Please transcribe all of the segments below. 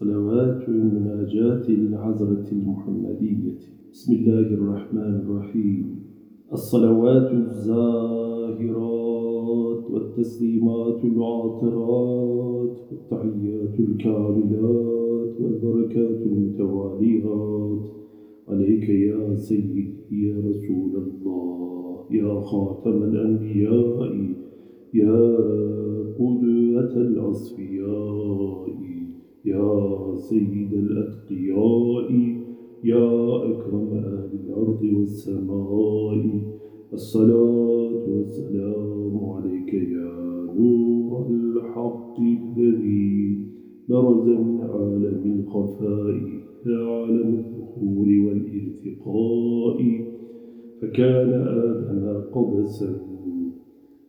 صلوات المناجاة للعذرة المحمدية. بسم الله الرحمن الرحيم. الصلوات الزاهرات والتسليمات العاطرات والتحيات الكاملات والبركات المتواليات. عليك يا سيدي يا رسول الله يا خاتم الأنبياء يا قدوة الأصفياء يا سيد الأتقياء يا أكرم أهل الأرض والسماء الصلاة والسلام عليك يا نور الحق الذي برز من عالم الخفاء عالم الظهور والإرتقاء. فكان آدم قبسا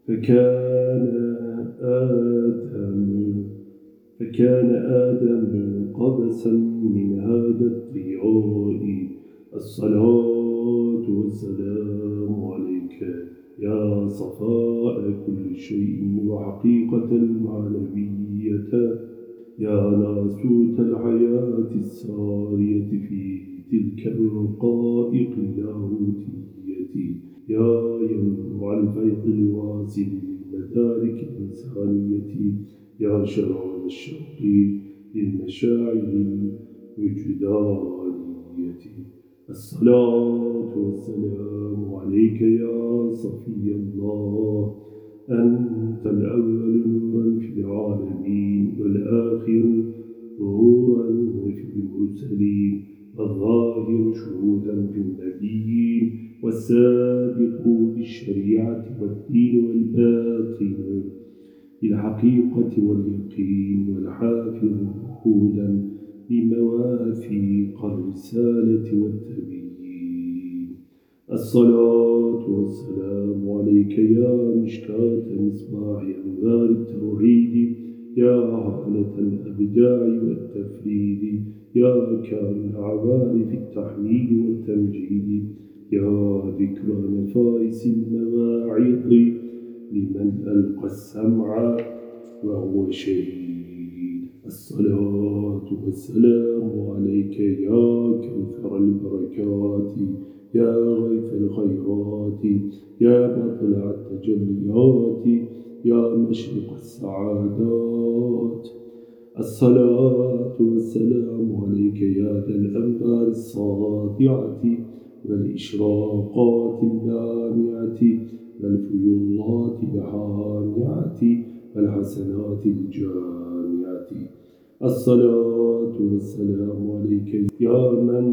فكان آدم فكان آدم قبسا من هذا الضياء الصلاة والسلام عليك يا صفاء كل شيء وحقيقة المعنوية يا ناسوت الحياة السارية في تلك الرقائق اللاهوتية. يا ينبع الفيض الواسع للمدارك الإنسانية. يا شراب الشوق للمشاعر الوجدانية الصلاة والسلام عليك يا صفي الله. أنت الأول نورا في العالمين والآخر ظهورا في المرسلين. الظاهر شهودا في النبيين والسابق بالشريعة والدين والباطن. بالحقيقة واليقين والحافظ هودا لمواثيق الرسالة والتبيين. الصلاة والسلام عليك يا مشكاة مصباح أنوار التوحيد يا هالة الأبداع والتفريد يا كامل العوارف التحميد والتمجيد يا ذكرى نفائس المواعظ لمن ألقى السمع وهو شهيد. الصلاة والسلام عليك يا كوثر البركات يا غيث الخيرات يا مطلع التجليات يا مشرق السعادات. الصلاة والسلام عليك يا ذا الأنبار الصادعة والإشراقات اللامعة والفيوضات الحامعة والحسنات الجامعة الصلاة والسلام عليك يا من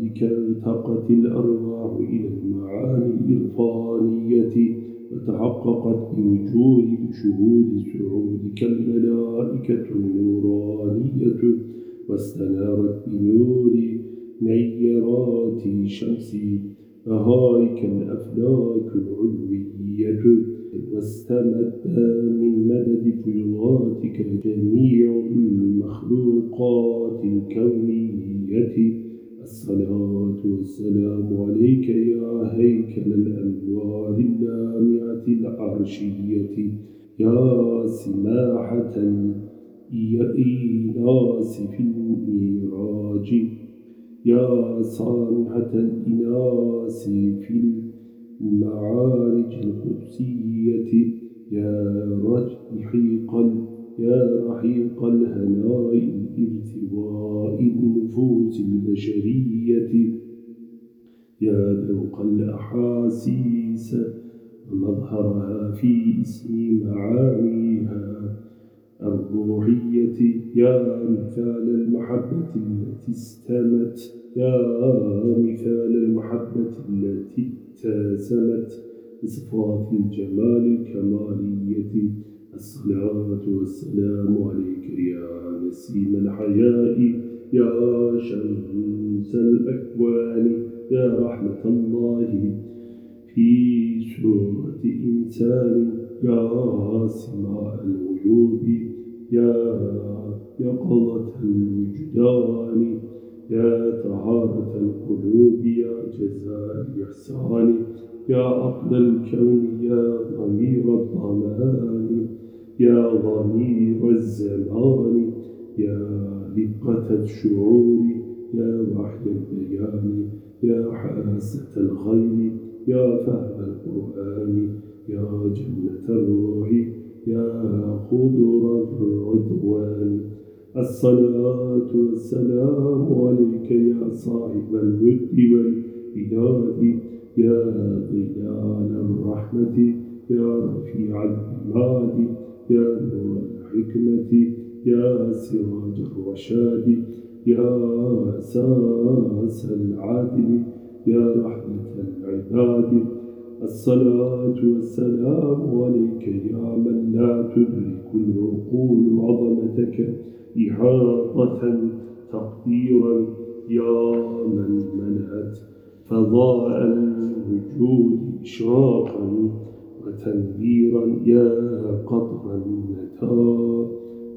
بك التقت الأرواح إلى المعاني الإرفانية وتحققت بوجود شهود سعودك الملائكة النورانية واستنارت بنور نيرات شمس فهائك الأفلاك العلوية واستمد من مدد فيضاتك جميع المخلوقات الكونية. الصلاة والسلام عليك يا هيكل الأنوار اللامعة العرشية. يا سماحة الإيناس في الميراج. يا صانحة الإناس في المعارج القدسية. يا رحيق يا رحيق الهناء الإرتواء النفوس البشرية. يا ذوق الأحاسيس ومظهرها في اسم معانيها الروحية. يا مثال المحبة التي استمت يا مثال المحبة التي اتسمت بصفات الجمال الكمالية الصلاة والسلام عليك يا نسيم الحياء يا شمس الأكوان يا رحمة الله في سورة إنسان يا سماء الغيوب يا يقظة الوجدان يا طهارة القلوب يا جزاء الإحسان يا عقل الكون يا ضمير الضمان يا ضمير الزمان يا رقة الشعور يا وحي البيان يا حاسة الخير يا فهم القرآن يا جنة الروح يا خضر الرضوان. الصلاة والسلام عليك يا صاحب الود والإداد يا ظلال الرحمة يا رفيع العباد يا نور الحكمة يا سراج الرشاد يا أساس العدل يا رحمة العباد. الصلاة والسلام عليك يا من لا تدرك العقول عظمتك إحاطة تقديرا يا من ملأت فضاء الوجود إشراقا وتنبيرا يا قطرا نتا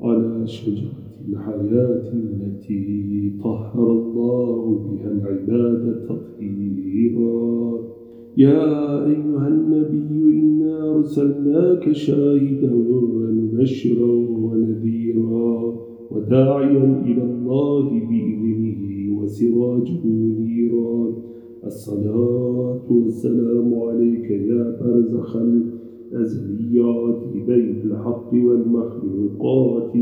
على شجرة الحياة التي طهر الله بها العباد تطهيرا. يا أيها النبي إنا أرسلناك شاهدا ومبشرا ونذيرا وداعيا إلى الله بإذنه وسراجا منيرا. الصلاة والسلام عليك يا برزخ الأزليات بين الحق والمخلوقات.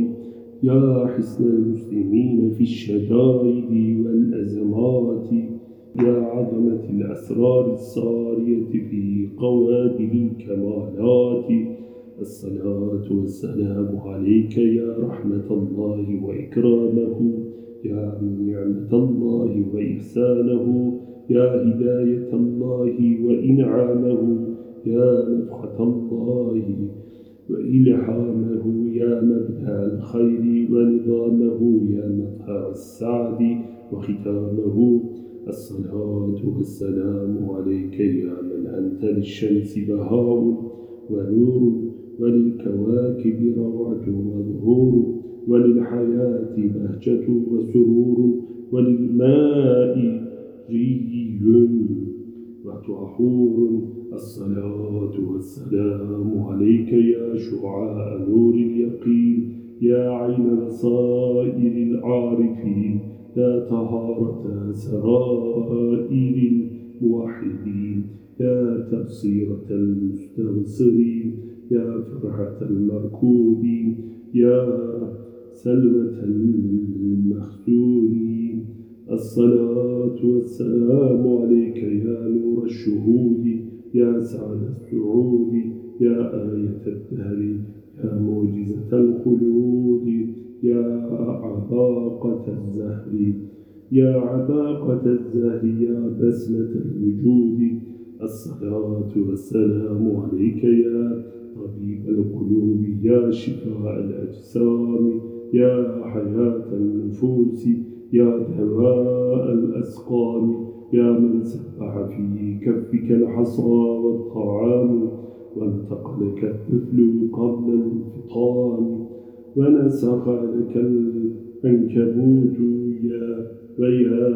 يا حسن المسلمين في الشدائد والأزمات. يا عظمة الأسرار الصارية في قوادل الكمالات الصلاة والسلام عليك يا رحمة الله وإكرامه يا نعمة الله وإحسانه يا هداية الله وإنعامه يا نفخة الله وإلحامه يا مبدأ الخير ونظامه يا مطهر السعد وختامه. الصلاة والسلام عليك يا من أنت للشمس بهاء ونور وللكواكب روعة وظهور وللحياة بهجة وسرور وللماء ري وطهور الصلاة والسلام عليك يا شعاع نور اليقين يا عين بصائر العارفين يا طهارة سرائر الموحدين يا تبصيرة المستبصرين يا فرحة المركوبين يا سلوة المخزونين. الصلاة والسلام عليك يا نور الشهود يا سعد السعود يا آية الدهر يا معجزة الخلود. يا عباقة الزهر يا عباقة الزهر يا بسمة الوجود الصلاة والسلام عليك يا طبيب القلوب يا شفاء الأجسام يا حياة النفوس يا دواء الأسقام يا من سبح في كفك الحصى والطعام وانتق لك الطفل قبل الانفطام. ونسخ لك العنكبوت يا ويا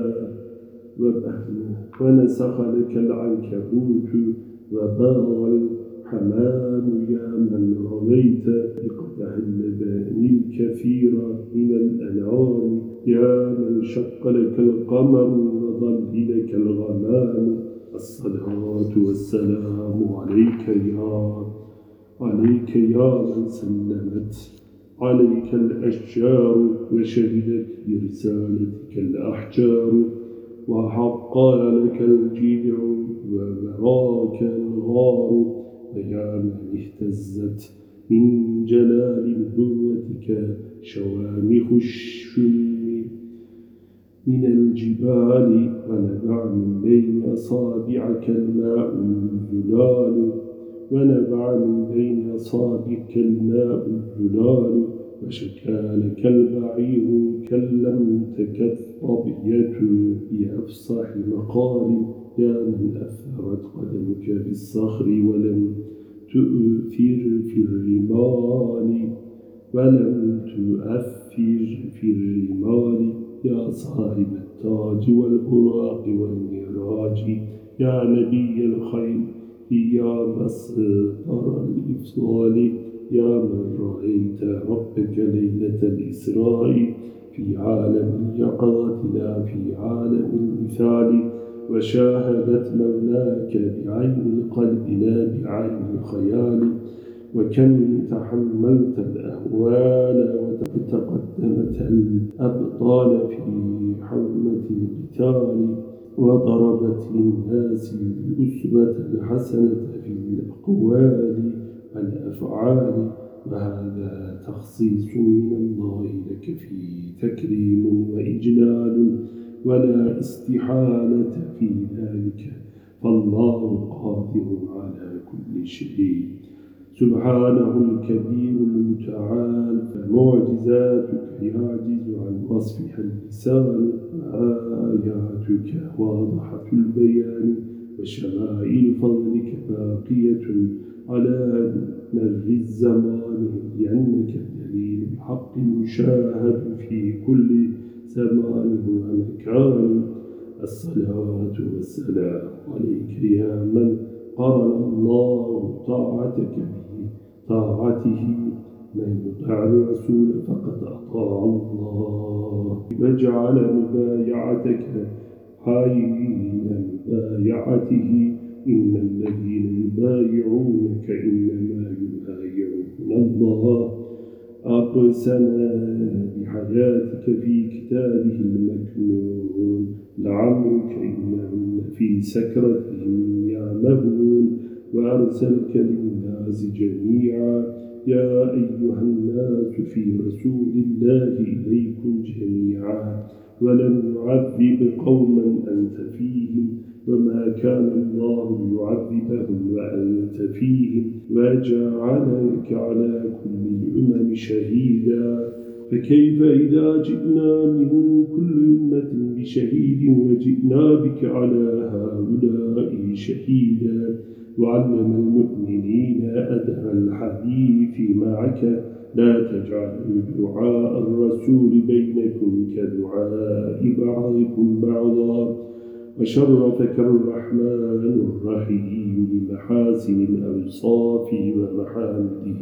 وبهل ونسخ لك العنكبوت وباغ الحمام يا من رميت بقدح اللبان الكثير من الأنعام يا من شق لك القمر وظل لك الغمام. الصلاة والسلام عليك يا عليك يا من سلمت عليك الأشجار وشهدت برسالتك الأحجار وحق لك الجذع ومراك الغار ويا من اهتزت من جلال نبوتك شوامخ الشم من الجبال ونبع من بين أصابعك الماء الزلال ونبع من بين أصابعك الماء الزلال وشكالك البعير كلمتك الطبية بأفصح مقال يا من أثرت قدمك بالصخر ولم تؤثر في الرمال ولم تؤثر في الرمال يا صاحب التاج والبراق والمراج يا نبي الخير يا مصدر الإفضال يا من رأيت ربك ليلة الإسراء في عالم اليقظة لا في عالم المثال وشاهدت مولاك بعين القلب لا بعين الخيال وكم تحملت الأهوال وتقدمت الأبطال في حومة القتال وضربت للناس الأسوة الحسنة في الأقوال والأفعال وهذا تخصيص من الله لك فيه تكريم وإجلال ولا استحالة في ذلك. فالله قادر على كل شيء. سبحانه الكبير المتعال فمعجزاتك يعجز عن وصفها اللسان وآياتك واضحة البيان. وشمائل فضلك باقية على مر الزمان لأنك الدليل الحق المشاهد في كل زمان ومكان الصلاة والسلام عليك يا من قرن الله طاعتك به طاعته من يطع الرسول فقد أطاع الله. وجعل مبايعتك حين مبايعته إن الذين يبايعونك إنما يبايعون الله. أقسم بحياتك في كتابه المكنون. لعمرك إنهم في سكرتهم يعمهون. وأرسلك للناس جميعا. يا أيها الناس في رسول الله إليكم جميعا. ولم يعذب قوما أنت فيهم وما كان الله يعذبهم وأنت فيهم وجعلك على كل الأمم شهيدا فكيف إذا جئنا من كل أمة بشهيد وجئنا بك على هؤلاء شهيدا وعلم المؤمنين أدب الحديث معك لا تجعلوا دعاء الرسول بينكم كدعاء بعضكم بعضا وشرفك الرحمن الرحيم بمحاسن الأوصاف ومحامده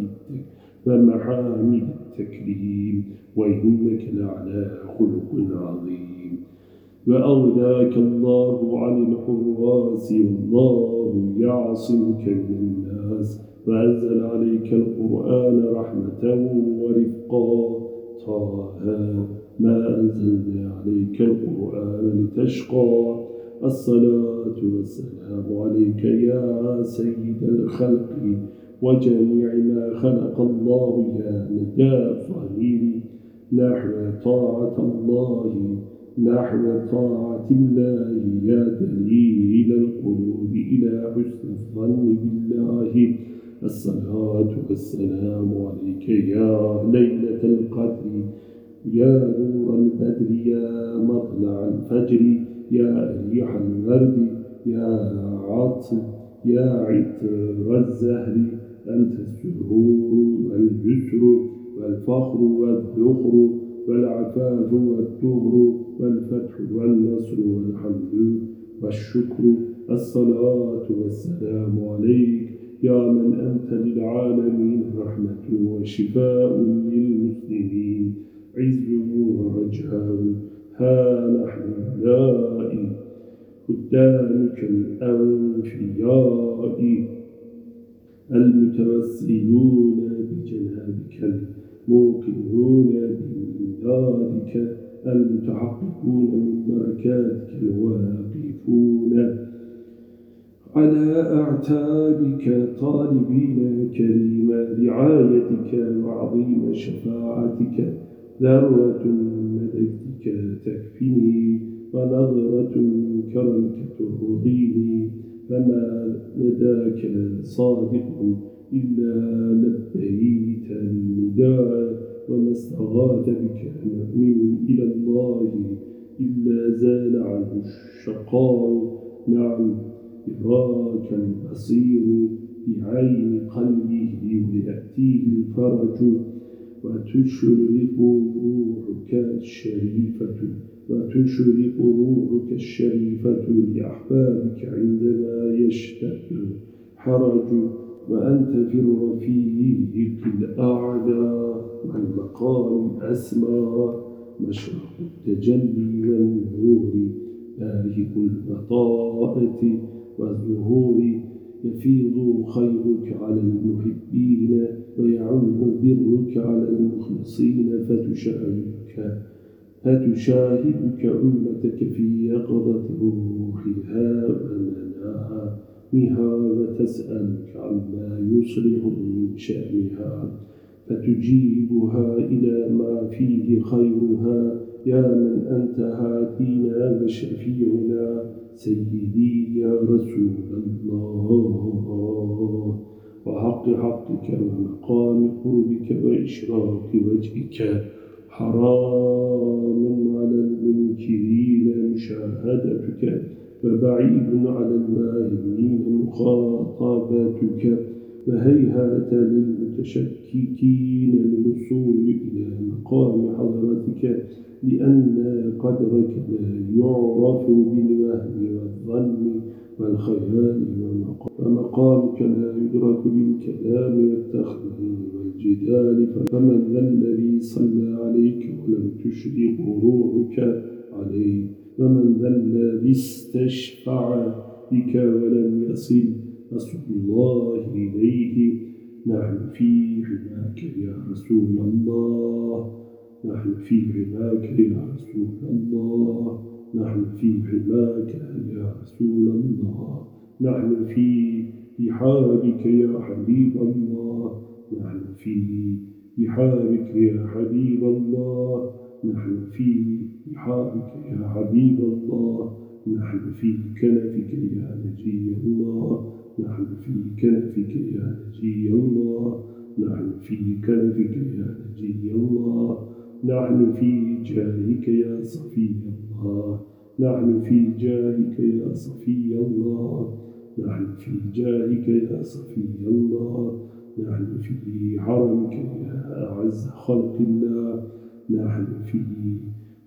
ومحامد التكريم وإنك لعلى خلق عظيم وأغناك الله عن الحراس والله يعصمك من الناس وأنزل عليك القرآن رحمة ورفقا. طه ما أنزلنا عليك القرآن لتشقى. الصلاة والسلام عليك يا سيد الخلق وجميع ما خلق الله يا نداء فهيم نحو طاعة الله نحو طاعة الله يا دليل القلوب إلى حسن الظن بالله. الصلاة والسلام عليك يا ليلة القدر يا نور البدر يا مطلع الفجر يا ريح الورد يا عطر يا عطر الزهر أنت السرور والجسر والفخر والذخر والعفاف والطهر والفتح والنصر والحمد والشكر الصلاة والسلام عليك يا من أنت للعالمين رحمة وشفاء للمسلمين عز ورجاء ها نحن أولئك قدامك الأنفياء. المتوسلون بجنابك الموقنون بإمدادك المتحققون من بركاتك الواقفون. على أعتابك طالبين كريم رعايتك وعظيم شفاعتك ذرة مددك تكفني ونظرة كرمك ترضيني فما نداك صادق إلا لبيت النداء وما استغاث بك مؤمن إلى الله إلا زال عنه الشقاء. نعم. إدراك البصير بعين قلبه ويأتيه الفرج وتشرق روحك الشريفة وتشرق روحك الشريفة لأحبابك عندما يشتد حرج وأنت في الرفيق الأعلى والمقام الأسمى مشرق التجلي والنور بارك البطاءة والظهور يفيض خيرك على المحبين ويعم برك على المخلصين فتشاهدك فتشاهدك أمتك في يقظة روحها ومنامها وتسألك عما يصلح من شأنها فتجيبها إلى فيه خيرها يا من أنت هادينا وشفيعنا سيدي يا رسول الله. وحق حقك ومقام قربك وإشراق وجهك حرام على المنكرين مشاهدتك وبعيد على الماهمين مخاطبتك. وهيهات للمتشككين الوصول إلى مقام حضرتك لأن قدرك لا يعرف بالوهم والظن والخيال ومقامك لا يدرك بالكلام والتخمين والجدال فمن ذا الذي صلى عليك ولم تشرق روحك عليه؟ ومن ذا الذي استشفع بك ولم يصل رسول الله إليه نحن في حماك يا رسول الله. نحن في حماك يا رسول الله. نحن في حماك يا رسول الله. نحن في رحابك يا حبيب الله. نحن في رحابك يا حبيب الله. نحن في رحابك يا حبيب الله. نحن في كنفك يا نجي الله. نحن في كنفك يا نجي الله. نحن في كنفك يا نجي الله. نحن في جاهك يا صفي الله. نحن في جاهك يا صفي الله. نحن في جاهك يا صفي الله. نحن في حرمك يا أعز خلق الله. نحن في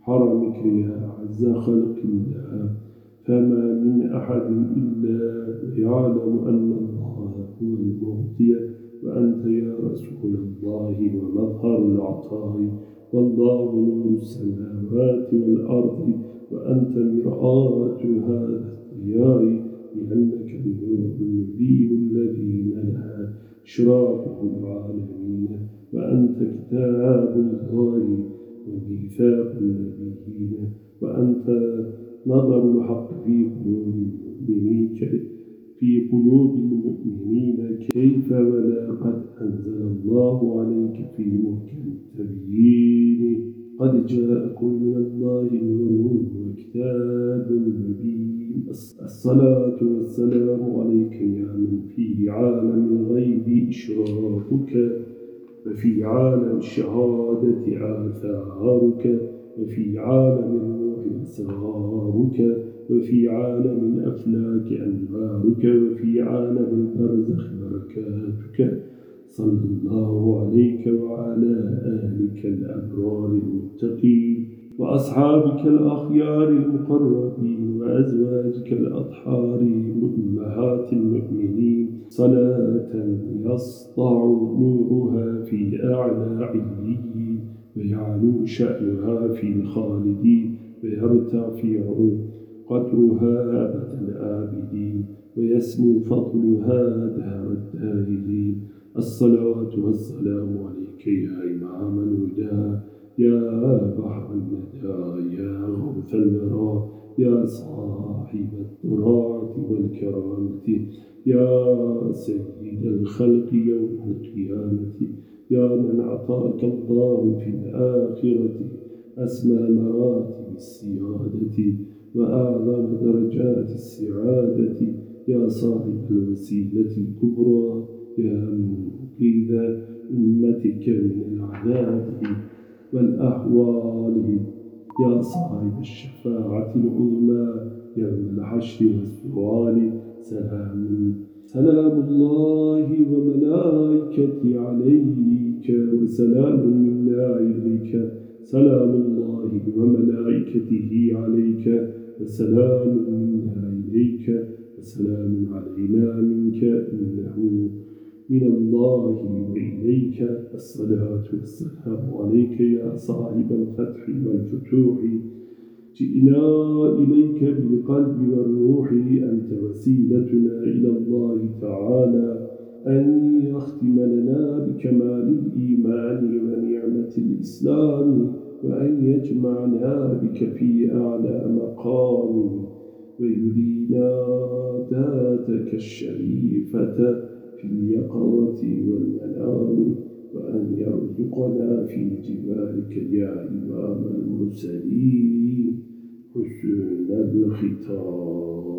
حرمك يا أعز خلق الله. فما من أحد إلا يعلم أن الله هو المعطي وأنت يا رسول الله ومظهر العطاء والله نور السماوات والأرض وأنت مرآة هذا الضياء لأنك النور المبين الذي ملأ إشراقه العالمين وأنت كتاب الله وميثاق النبيين وأنت نظر الحق في قلوب المؤمنين. في قلوب المؤمنين كيف ولا قد أنزل الله عليك في محكم التبيين. قد جاءكم من الله نور وكتاب مبين. الصلاة والسلام عليك يا من في عالم الغيب إشراكك وفي عالم الشهادة آثارك وفي عالم أسرارك وفي عالم الأفلاك أنوارك وفي عالم البرزخ بركاتك. صلى الله عليك وعلى آلك الأبرار المتقين وأصحابك الأخيار المقربين وأزواجك الأطحار أمهات المؤمنين. صلاة يسطع نورها في أعلى عليين ويعلو شأنها في الخالدين. ويرتفع قدرها أبد الآبدين ويسمو فضلها دار الدائرين الصلاة والسلام عليك يا إمام الهدى يا بحر الندى يا غوث الورى يا صاحب الطراعة والكرامة يا سيد الخلق يوم القيامة يا من أعطاك الله في الآخرة أسمى مراتب السيادة وأعظم درجات السعادة. يا صاحب الوسيلة الكبرى يا منقذ أمتك من العذاب والأهوال يا صاحب الشفاعة العظمى يوم الحشر والسؤال. سلام سلام الله وملائكته عليك وسلام منا إليك سلام الله وملائكته عليك وسلام منا إليك وسلام علينا منك إنه من الله وإليك الصلاة والسلام عليك يا صاحب الفتح والفتوح. جئنا إليك بالقلب والروح أنت وسيلتنا إلى الله تعالى. أن يختم لنا بكمال الإيمان ونعمة الإسلام وأن يجمعنا بك في أعلى مقام ويرينا ذاتك الشريفة في اليقظة والمنام وأن يرزقنا في جبالك يا إمام المرسلين حسن الختام.